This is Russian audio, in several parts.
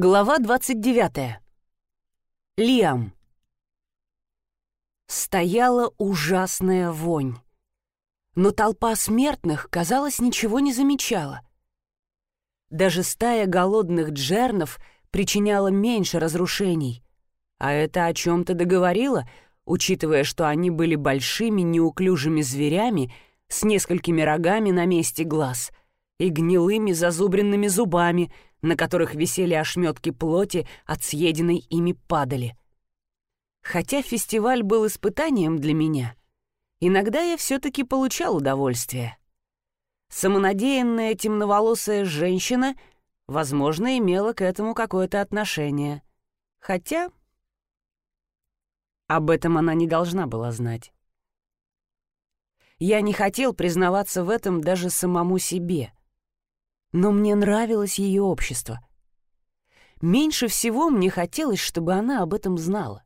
Глава 29. Лиам. Стояла ужасная вонь. Но толпа смертных, казалось, ничего не замечала. Даже стая голодных джернов причиняла меньше разрушений. А это о чем-то договорило, учитывая, что они были большими неуклюжими зверями с несколькими рогами на месте глаз и гнилыми зазубренными зубами — на которых висели ошметки плоти от съеденной ими падали. Хотя фестиваль был испытанием для меня, иногда я все-таки получал удовольствие. Самонадеянная темноволосая женщина, возможно, имела к этому какое-то отношение. Хотя об этом она не должна была знать. Я не хотел признаваться в этом даже самому себе — но мне нравилось ее общество. Меньше всего мне хотелось, чтобы она об этом знала.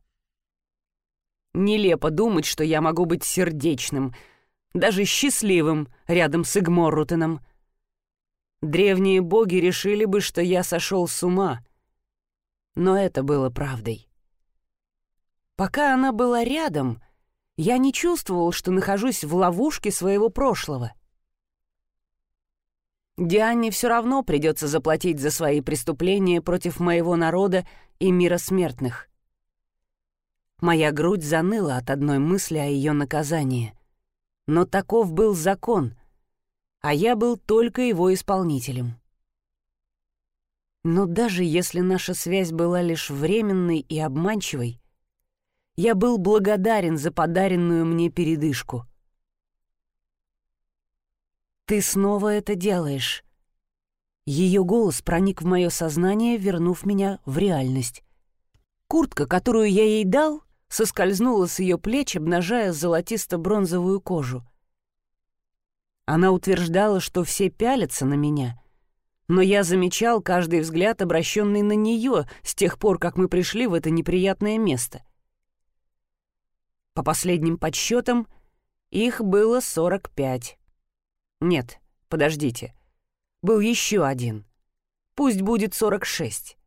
Нелепо думать, что я могу быть сердечным, даже счастливым рядом с Игморрутеном. Древние боги решили бы, что я сошел с ума. Но это было правдой. Пока она была рядом, я не чувствовал, что нахожусь в ловушке своего прошлого — Диане все равно придется заплатить за свои преступления против моего народа и мира смертных. Моя грудь заныла от одной мысли о ее наказании. Но таков был закон, а я был только его исполнителем. Но даже если наша связь была лишь временной и обманчивой, я был благодарен за подаренную мне передышку — «Ты снова это делаешь». Ее голос проник в мое сознание, вернув меня в реальность. Куртка, которую я ей дал, соскользнула с ее плеч, обнажая золотисто-бронзовую кожу. Она утверждала, что все пялятся на меня, но я замечал каждый взгляд, обращенный на нее с тех пор, как мы пришли в это неприятное место. По последним подсчетам, их было сорок пять. Нет, подождите. Был еще один. Пусть будет 46.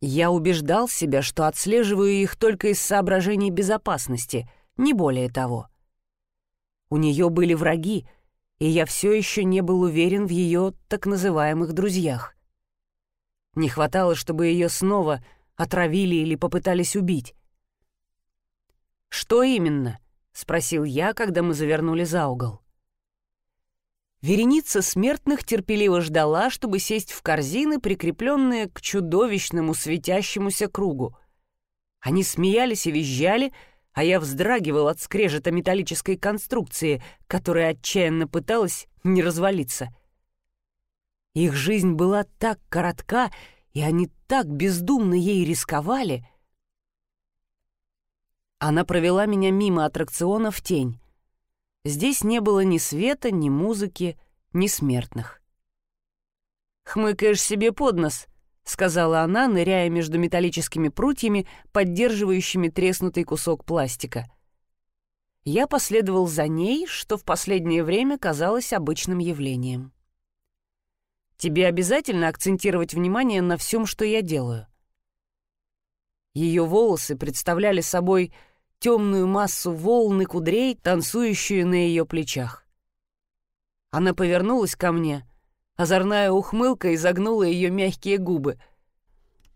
Я убеждал себя, что отслеживаю их только из соображений безопасности, не более того. У нее были враги, и я все еще не был уверен в ее так называемых друзьях. Не хватало, чтобы ее снова отравили или попытались убить. «Что именно?» — спросил я, когда мы завернули за угол. Вереница смертных терпеливо ждала, чтобы сесть в корзины, прикрепленные к чудовищному светящемуся кругу. Они смеялись и визжали, а я вздрагивал от скрежета металлической конструкции, которая отчаянно пыталась не развалиться. Их жизнь была так коротка, и они так бездумно ей рисковали. Она провела меня мимо аттракциона в тень. Здесь не было ни света, ни музыки, ни смертных. «Хмыкаешь себе под нос», — сказала она, ныряя между металлическими прутьями, поддерживающими треснутый кусок пластика. Я последовал за ней, что в последнее время казалось обычным явлением. «Тебе обязательно акцентировать внимание на всем, что я делаю». Ее волосы представляли собой темную массу волн и кудрей, танцующую на ее плечах. Она повернулась ко мне, озорная ухмылка изогнула ее мягкие губы.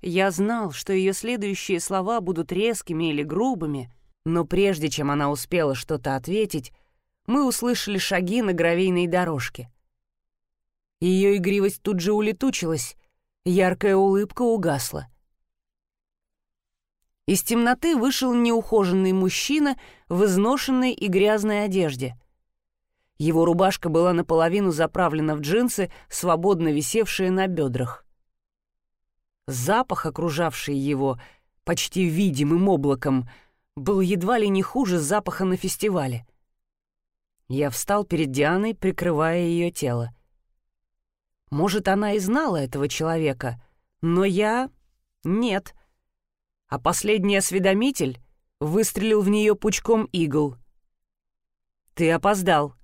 Я знал, что ее следующие слова будут резкими или грубыми, но прежде чем она успела что-то ответить, мы услышали шаги на гравийной дорожке. Ее игривость тут же улетучилась, яркая улыбка угасла — из темноты вышел неухоженный мужчина в изношенной и грязной одежде. Его рубашка была наполовину заправлена в джинсы, свободно висевшие на бедрах. Запах, окружавший его почти видимым облаком, был едва ли не хуже запаха на фестивале. Я встал перед Дианой, прикрывая ее тело. Может, она и знала этого человека, но я... Нет а последний осведомитель выстрелил в нее пучком игл. «Ты опоздал».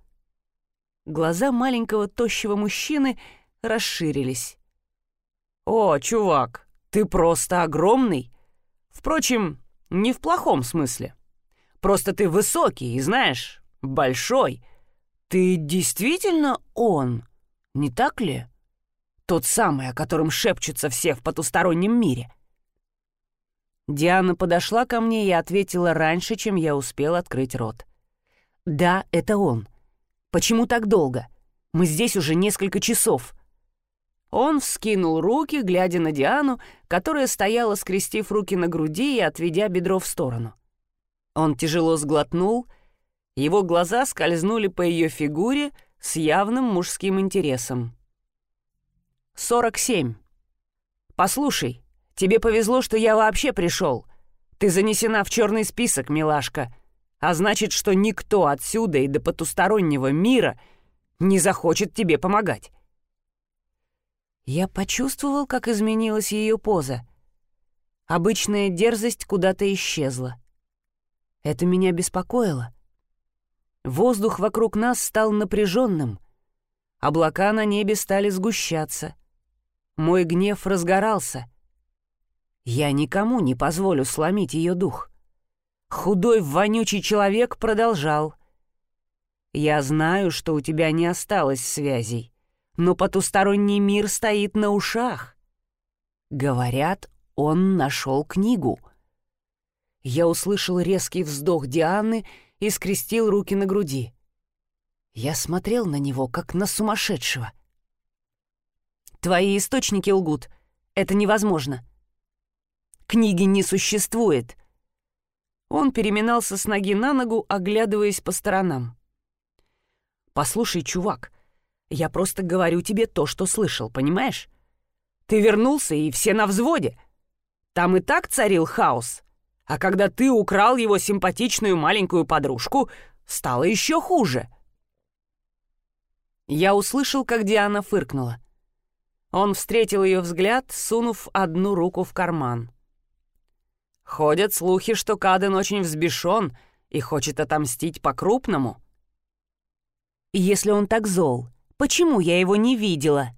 Глаза маленького тощего мужчины расширились. «О, «О, чувак, ты просто огромный. Впрочем, не в плохом смысле. Просто ты высокий и, знаешь, большой. Ты действительно он, не так ли? Тот самый, о котором шепчутся все в потустороннем мире». Диана подошла ко мне и ответила раньше, чем я успел открыть рот. «Да, это он. Почему так долго? Мы здесь уже несколько часов». Он вскинул руки, глядя на Диану, которая стояла, скрестив руки на груди и отведя бедро в сторону. Он тяжело сглотнул, его глаза скользнули по ее фигуре с явным мужским интересом. «Сорок семь. Послушай, тебе повезло, что я вообще пришел. Ты занесена в черный список, милашка, а значит, что никто отсюда и до потустороннего мира не захочет тебе помогать. Я почувствовал, как изменилась ее поза. Обычная дерзость куда-то исчезла. Это меня беспокоило. Воздух вокруг нас стал напряженным. Облака на небе стали сгущаться. Мой гнев разгорался. Я никому не позволю сломить ее дух. Худой, вонючий человек продолжал. «Я знаю, что у тебя не осталось связей но потусторонний мир стоит на ушах. Говорят, он нашел книгу. Я услышал резкий вздох Дианы и скрестил руки на груди. Я смотрел на него, как на сумасшедшего. «Твои источники лгут. Это невозможно. Книги не существует». Он переминался с ноги на ногу, оглядываясь по сторонам. «Послушай, чувак, я просто говорю тебе то, что слышал, понимаешь? Ты вернулся, и все на взводе. Там и так царил хаос. А когда ты украл его симпатичную маленькую подружку, стало еще хуже. Я услышал, как Диана фыркнула. Он встретил ее взгляд, сунув одну руку в карман. Ходят слухи, что Каден очень взбешен и хочет отомстить по-крупному. Если он так зол, Почему я его не видела?»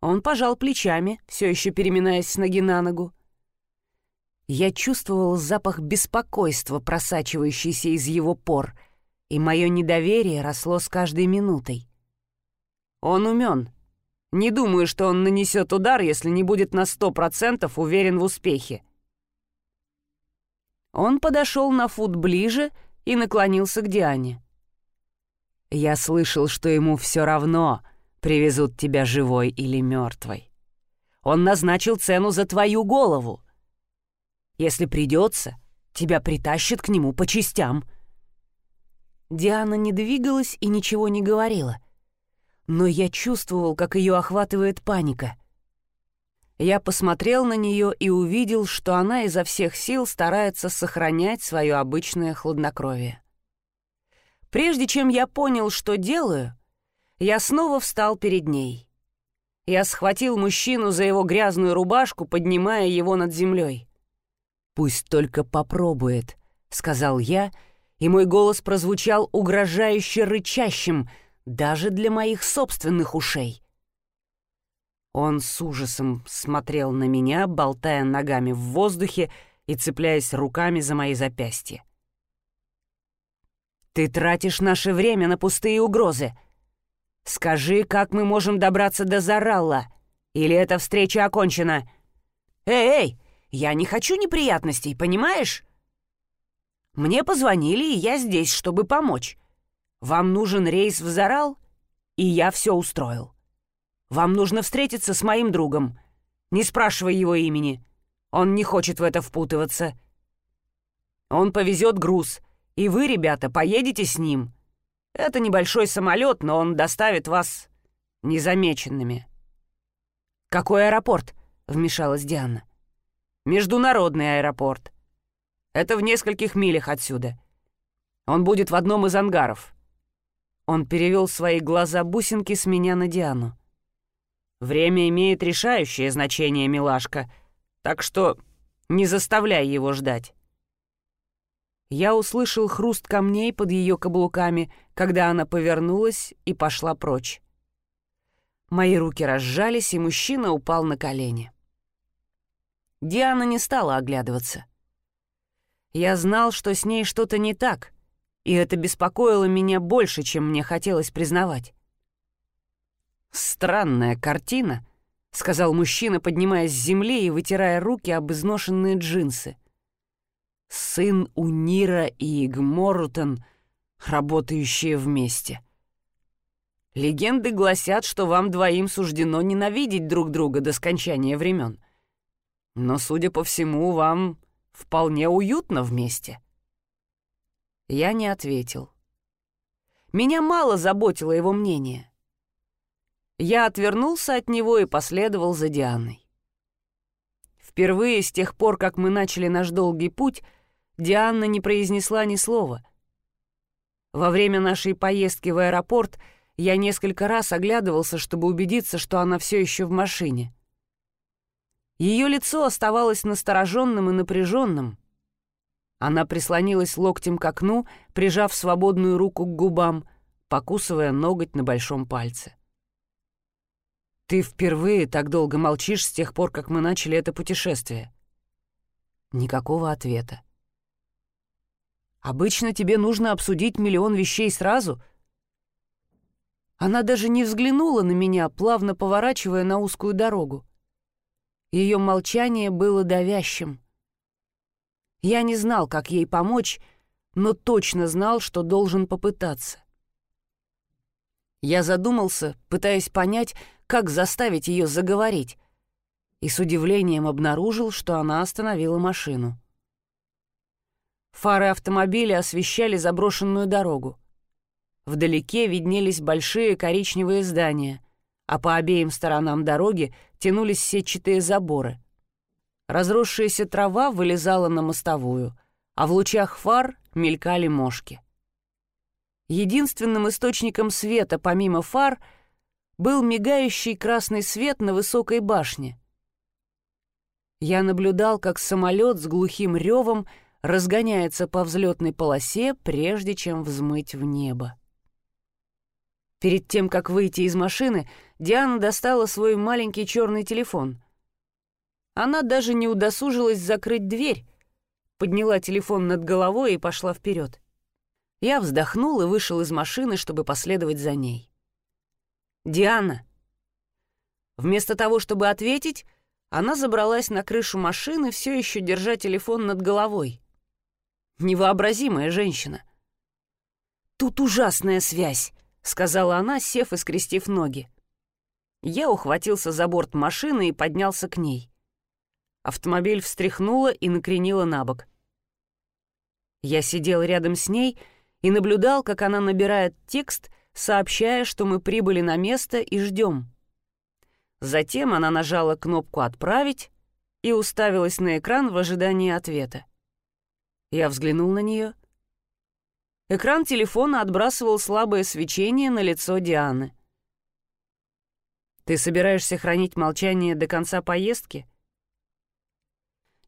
Он пожал плечами, все еще переминаясь с ноги на ногу. Я чувствовал запах беспокойства, просачивающийся из его пор, и мое недоверие росло с каждой минутой. Он умен. Не думаю, что он нанесет удар, если не будет на сто процентов уверен в успехе. Он подошел на фут ближе и наклонился к Диане. Я слышал, что ему все равно, привезут тебя живой или мертвой. Он назначил цену за твою голову. Если придется, тебя притащат к нему по частям. Диана не двигалась и ничего не говорила. Но я чувствовал, как ее охватывает паника. Я посмотрел на нее и увидел, что она изо всех сил старается сохранять свое обычное хладнокровие. Прежде чем я понял, что делаю, я снова встал перед ней. Я схватил мужчину за его грязную рубашку, поднимая его над землей. «Пусть только попробует», — сказал я, и мой голос прозвучал угрожающе рычащим, даже для моих собственных ушей. Он с ужасом смотрел на меня, болтая ногами в воздухе и цепляясь руками за мои запястья. Ты тратишь наше время на пустые угрозы. Скажи, как мы можем добраться до Заралла? Или эта встреча окончена? Эй, эй, я не хочу неприятностей, понимаешь? Мне позвонили, и я здесь, чтобы помочь. Вам нужен рейс в Зарал, и я все устроил. Вам нужно встретиться с моим другом. Не спрашивай его имени. Он не хочет в это впутываться. Он повезет груз — и вы, ребята, поедете с ним. Это небольшой самолет, но он доставит вас незамеченными». «Какой аэропорт?» — вмешалась Диана. «Международный аэропорт. Это в нескольких милях отсюда. Он будет в одном из ангаров». Он перевел свои глаза-бусинки с меня на Диану. «Время имеет решающее значение, милашка, так что не заставляй его ждать». Я услышал хруст камней под ее каблуками, когда она повернулась и пошла прочь. Мои руки разжались, и мужчина упал на колени. Диана не стала оглядываться. Я знал, что с ней что-то не так, и это беспокоило меня больше, чем мне хотелось признавать. «Странная картина», — сказал мужчина, поднимаясь с земли и вытирая руки об изношенные джинсы. «Сын Унира и Игморутен, работающие вместе. Легенды гласят, что вам двоим суждено ненавидеть друг друга до скончания времен. Но, судя по всему, вам вполне уютно вместе». Я не ответил. Меня мало заботило его мнение. Я отвернулся от него и последовал за Дианой. Впервые с тех пор, как мы начали наш долгий путь, Диана не произнесла ни слова. Во время нашей поездки в аэропорт я несколько раз оглядывался, чтобы убедиться, что она все еще в машине. Ее лицо оставалось настороженным и напряженным. Она прислонилась локтем к окну, прижав свободную руку к губам, покусывая ноготь на большом пальце. Ты впервые так долго молчишь с тех пор, как мы начали это путешествие. Никакого ответа. Обычно тебе нужно обсудить миллион вещей сразу. Она даже не взглянула на меня, плавно поворачивая на узкую дорогу. Ее молчание было давящим. Я не знал, как ей помочь, но точно знал, что должен попытаться. Я задумался, пытаясь понять, как заставить ее заговорить, и с удивлением обнаружил, что она остановила машину. Фары автомобиля освещали заброшенную дорогу. Вдалеке виднелись большие коричневые здания, а по обеим сторонам дороги тянулись сетчатые заборы. Разросшаяся трава вылезала на мостовую, а в лучах фар мелькали мошки. Единственным источником света, помимо фар — был мигающий красный свет на высокой башне. Я наблюдал, как самолет с глухим ревом разгоняется по взлетной полосе, прежде чем взмыть в небо. Перед тем, как выйти из машины, Диана достала свой маленький черный телефон. Она даже не удосужилась закрыть дверь, подняла телефон над головой и пошла вперед. Я вздохнул и вышел из машины, чтобы последовать за ней. «Диана!» Вместо того, чтобы ответить, она забралась на крышу машины, все еще держа телефон над головой. Невообразимая женщина. «Тут ужасная связь», — сказала она, сев и скрестив ноги. Я ухватился за борт машины и поднялся к ней. Автомобиль встряхнула и накренила на бок. Я сидел рядом с ней и наблюдал, как она набирает текст — сообщая, что мы прибыли на место и ждем. Затем она нажала кнопку «Отправить» и уставилась на экран в ожидании ответа. Я взглянул на нее. Экран телефона отбрасывал слабое свечение на лицо Дианы. «Ты собираешься хранить молчание до конца поездки?»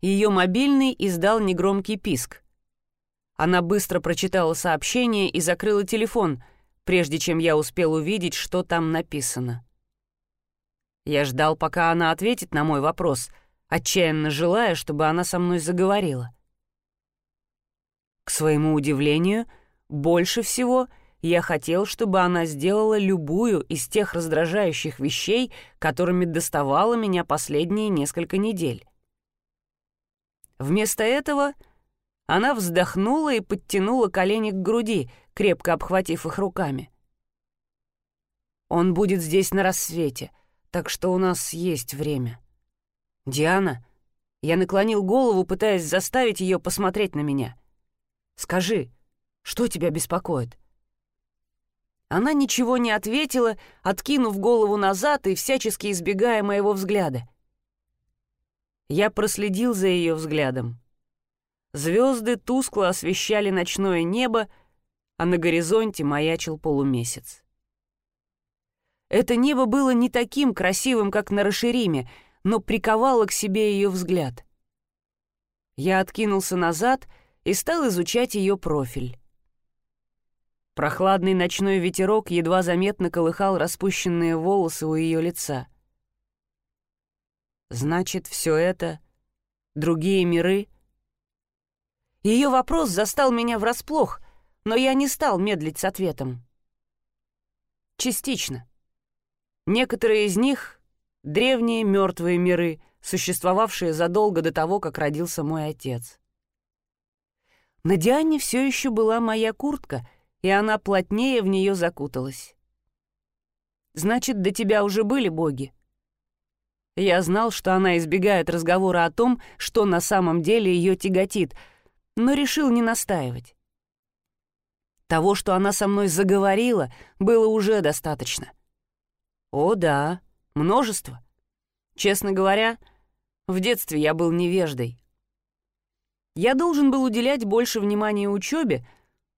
Ее мобильный издал негромкий писк. Она быстро прочитала сообщение и закрыла телефон — прежде чем я успел увидеть, что там написано. Я ждал, пока она ответит на мой вопрос, отчаянно желая, чтобы она со мной заговорила. К своему удивлению, больше всего я хотел, чтобы она сделала любую из тех раздражающих вещей, которыми доставала меня последние несколько недель. Вместо этого она вздохнула и подтянула колени к груди, крепко обхватив их руками. «Он будет здесь на рассвете, так что у нас есть время». «Диана?» Я наклонил голову, пытаясь заставить ее посмотреть на меня. «Скажи, что тебя беспокоит?» Она ничего не ответила, откинув голову назад и всячески избегая моего взгляда. Я проследил за ее взглядом. Звезды тускло освещали ночное небо, а на горизонте маячил полумесяц. Это небо было не таким красивым, как на Рашириме, но приковало к себе ее взгляд. Я откинулся назад и стал изучать ее профиль. Прохладный ночной ветерок едва заметно колыхал распущенные волосы у ее лица. Значит, все это — другие миры? Ее вопрос застал меня врасплох, но я не стал медлить с ответом. Частично. Некоторые из них — древние мертвые миры, существовавшие задолго до того, как родился мой отец. На Диане все еще была моя куртка, и она плотнее в нее закуталась. «Значит, до тебя уже были боги?» Я знал, что она избегает разговора о том, что на самом деле ее тяготит, но решил не настаивать. Того, что она со мной заговорила, было уже достаточно. О, да, множество. Честно говоря, в детстве я был невеждой. Я должен был уделять больше внимания учебе,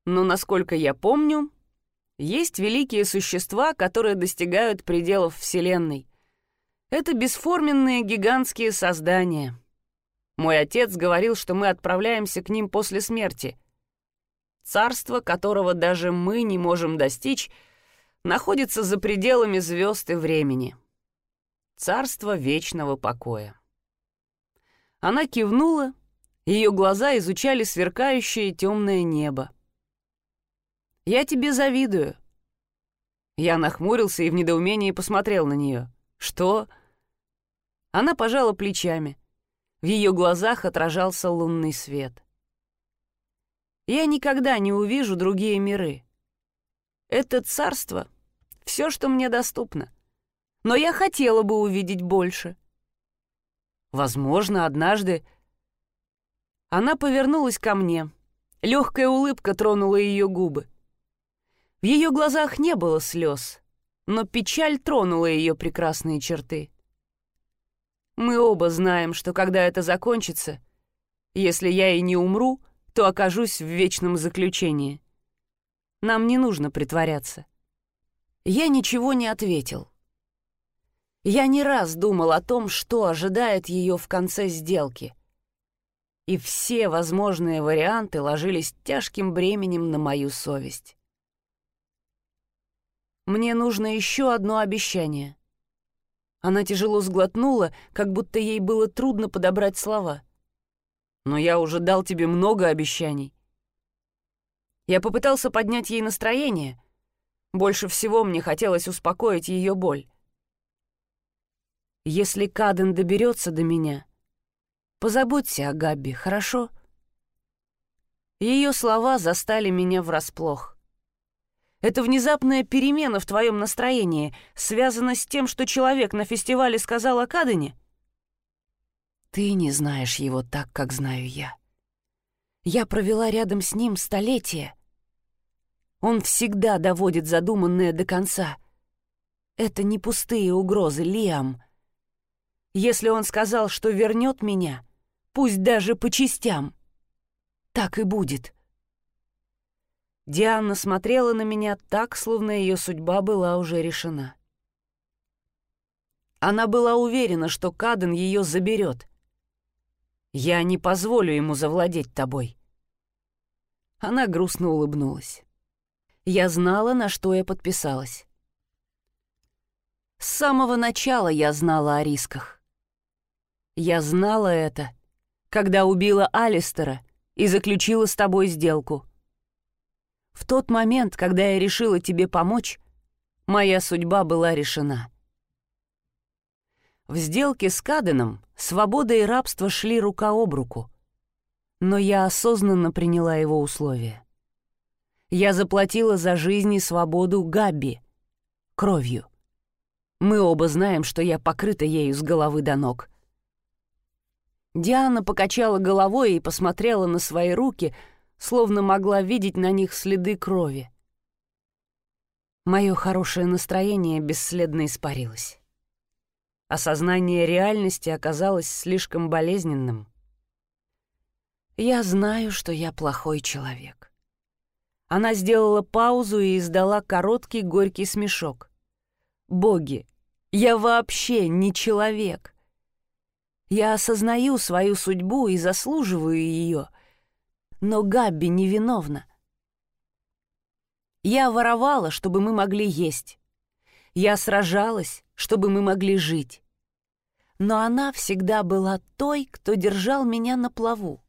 но, насколько я помню, есть великие существа, которые достигают пределов Вселенной. Это бесформенные гигантские создания. Мой отец говорил, что мы отправляемся к ним после смерти. Царство, которого даже мы не можем достичь, находится за пределами звезд и времени. Царство вечного покоя. Она кивнула ее глаза изучали сверкающее темное небо. «Я тебе завидую». Я нахмурился и в недоумении посмотрел на нее. «Что?» Она пожала плечами. В ее глазах отражался лунный свет. «Я никогда не увижу другие миры. Это царство — все, что мне доступно. Но я хотела бы увидеть больше. Возможно, однажды она повернулась ко мне. Легкая улыбка тронула ее губы. В ее глазах не было слез, но печаль тронула ее прекрасные черты. Мы оба знаем, что когда это закончится, если я и не умру, то окажусь в вечном заключении. Нам не нужно притворяться. Я ничего не ответил. Я не раз думал о том, что ожидает ее в конце сделки и все возможные варианты ложились тяжким бременем на мою совесть. Мне нужно еще одно обещание. Она тяжело сглотнула, как будто ей было трудно подобрать слова. Но я уже дал тебе много обещаний. Я попытался поднять ей настроение. Больше всего мне хотелось успокоить ее боль. Если Каден доберется до меня, Позаботься о Габби, хорошо?» Ее слова застали меня врасплох. Эта внезапная перемена в твоем настроении связана с тем, что человек на фестивале сказал о Кадене? Ты не знаешь его так, как знаю я. Я провела рядом с ним столетия. Он всегда доводит задуманное до конца. Это не пустые угрозы, Лиам. Если он сказал, что вернет меня, пусть даже по частям. Так и будет. Диана смотрела на меня так, словно ее судьба была уже решена. Она была уверена, что Каден ее заберет. «Я не позволю ему завладеть тобой». Она грустно улыбнулась. Я знала, на что я подписалась. С самого начала я знала о рисках. Я знала это когда убила Алистера и заключила с тобой сделку. В тот момент, когда я решила тебе помочь, моя судьба была решена. В сделке с Каденом свобода и рабство шли рука об руку, но я осознанно приняла его условия. Я заплатила за жизнь и свободу Габби, кровью. Мы оба знаем, что я покрыта ею с головы до ног — Диана покачала головой и посмотрела на свои руки, словно могла видеть на них следы крови. Мое хорошее настроение бесследно испарилось. Осознание реальности оказалось слишком болезненным. Я знаю, что я плохой человек. Она сделала паузу и издала короткий горький смешок. «Боги, я вообще не человек!» Я осознаю свою судьбу и заслуживаю ее, но Габби невиновна. Я воровала, чтобы мы могли есть. Я сражалась, чтобы мы могли жить. Но она всегда была той, кто держал меня на плаву.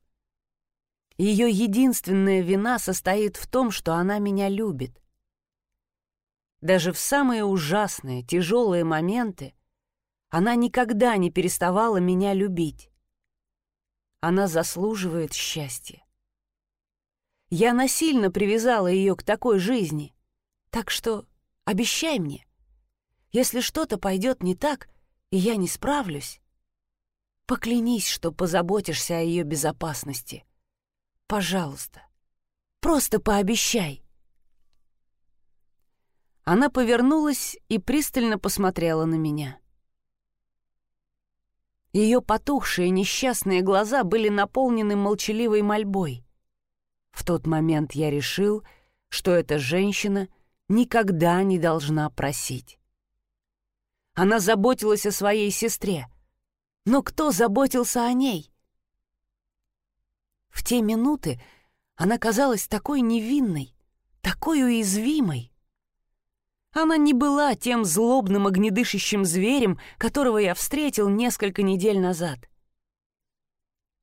Ее единственная вина состоит в том, что она меня любит. Даже в самые ужасные, тяжелые моменты она никогда не переставала меня любить. Она заслуживает счастья. Я насильно привязала ее к такой жизни, так что обещай мне, если что-то пойдет не так, и я не справлюсь, поклянись, что позаботишься о ее безопасности. Пожалуйста, просто пообещай. Она повернулась и пристально посмотрела на меня. Ее потухшие несчастные глаза были наполнены молчаливой мольбой. В тот момент я решил, что эта женщина никогда не должна просить. Она заботилась о своей сестре. Но кто заботился о ней? В те минуты она казалась такой невинной, такой уязвимой. Она не была тем злобным огнедышащим зверем, которого я встретил несколько недель назад.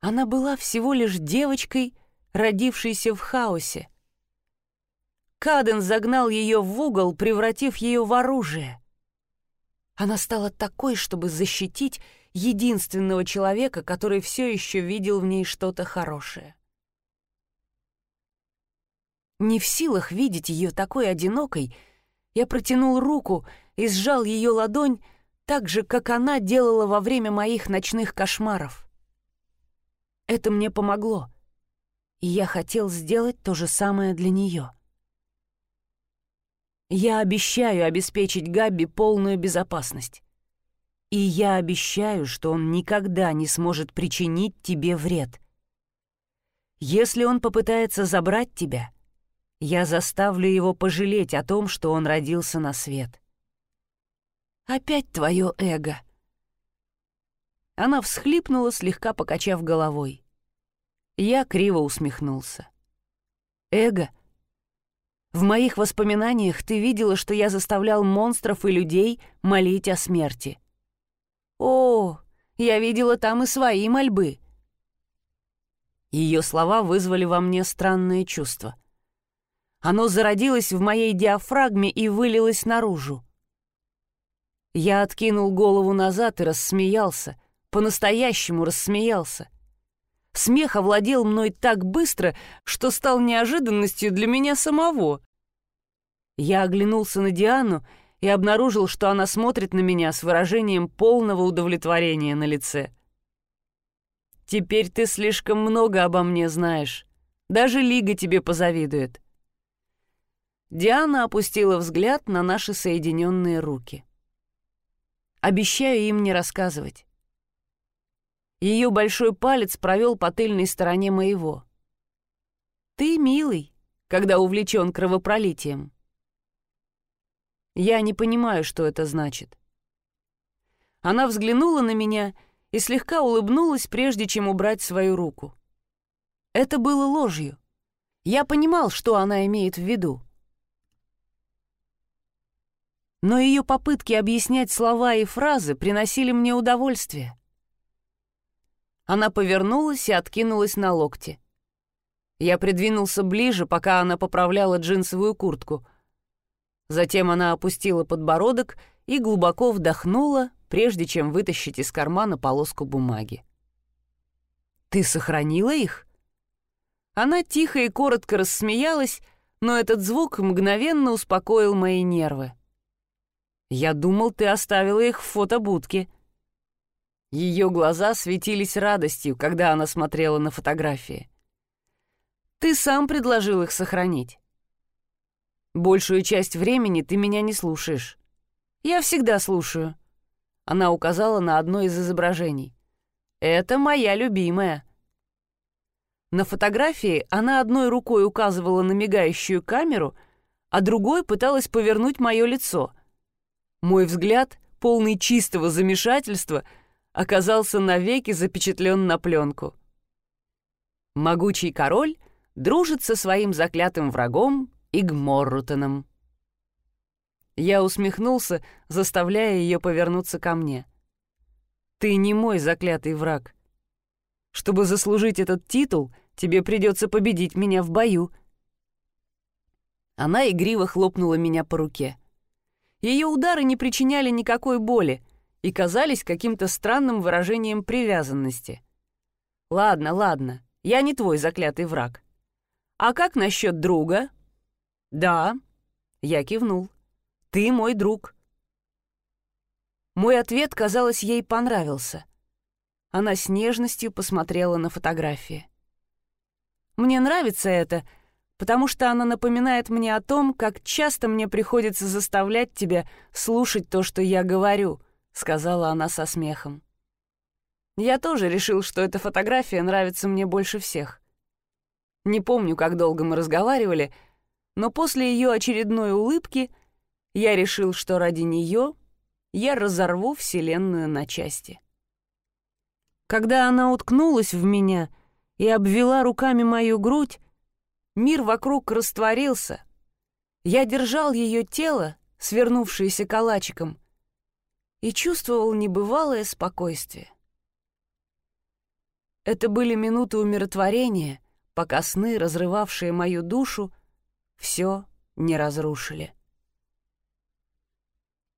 Она была всего лишь девочкой, родившейся в хаосе. Каден загнал ее в угол, превратив ее в оружие. Она стала такой, чтобы защитить единственного человека, который все еще видел в ней что-то хорошее. Не в силах видеть ее такой одинокой, я протянул руку и сжал ее ладонь так же, как она делала во время моих ночных кошмаров. Это мне помогло, и я хотел сделать то же самое для нее. Я обещаю обеспечить Габби полную безопасность. И я обещаю, что он никогда не сможет причинить тебе вред. Если он попытается забрать тебя, я заставлю его пожалеть о том, что он родился на свет. Опять твое эго. Она всхлипнула, слегка покачав головой. Я криво усмехнулся. Эго? В моих воспоминаниях ты видела, что я заставлял монстров и людей молить о смерти. «О, я видела там и свои мольбы». Ее слова вызвали во мне странное чувство. Оно зародилось в моей диафрагме и вылилось наружу. Я откинул голову назад и рассмеялся, по-настоящему рассмеялся. Смех овладел мной так быстро, что стал неожиданностью для меня самого. Я оглянулся на Диану и обнаружил, что она смотрит на меня с выражением полного удовлетворения на лице. «Теперь ты слишком много обо мне знаешь. Даже Лига тебе позавидует». Диана опустила взгляд на наши соединенные руки. «Обещаю им не рассказывать». Ее большой палец провел по тыльной стороне моего. «Ты милый, когда увлечен кровопролитием». Я не понимаю, что это значит. Она взглянула на меня и слегка улыбнулась, прежде чем убрать свою руку. Это было ложью. Я понимал, что она имеет в виду. Но ее попытки объяснять слова и фразы приносили мне удовольствие. Она повернулась и откинулась на локти. Я придвинулся ближе, пока она поправляла джинсовую куртку — Затем она опустила подбородок и глубоко вдохнула, прежде чем вытащить из кармана полоску бумаги. «Ты сохранила их?» Она тихо и коротко рассмеялась, но этот звук мгновенно успокоил мои нервы. «Я думал, ты оставила их в фотобудке». Ее глаза светились радостью, когда она смотрела на фотографии. «Ты сам предложил их сохранить». Большую часть времени ты меня не слушаешь. Я всегда слушаю. Она указала на одно из изображений. Это моя любимая. На фотографии она одной рукой указывала на мигающую камеру, а другой пыталась повернуть мое лицо. Мой взгляд, полный чистого замешательства, оказался навеки запечатлен на пленку. Могучий король дружит со своим заклятым врагом Игморрутеном. Я усмехнулся, заставляя ее повернуться ко мне. «Ты не мой заклятый враг. Чтобы заслужить этот титул, тебе придется победить меня в бою». Она игриво хлопнула меня по руке. Ее удары не причиняли никакой боли и казались каким-то странным выражением привязанности. «Ладно, ладно, я не твой заклятый враг. А как насчет друга?» «Да», — я кивнул. Ты мой друг». Мой ответ, казалось, ей понравился. Она с нежностью посмотрела на фотографии. «Мне нравится это, потому что она напоминает мне о том, как часто мне приходится заставлять тебя слушать то, что я говорю», — сказала она со смехом. Я тоже решил, что эта фотография нравится мне больше всех. Не помню, как долго мы разговаривали, но после ее очередной улыбки — я решил, что ради нее я разорву Вселенную на части. Когда она уткнулась в меня и обвела руками мою грудь, мир вокруг растворился. Я держал ее тело, свернувшееся калачиком, и чувствовал небывалое спокойствие. Это были минуты умиротворения, пока сны, разрывавшие мою душу, все не разрушили.